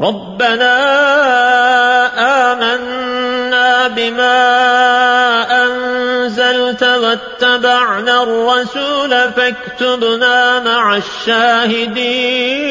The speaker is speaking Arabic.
ربنا آمنا بما أنزلت واتبعنا الرسول فاكتبنا مع الشاهدين.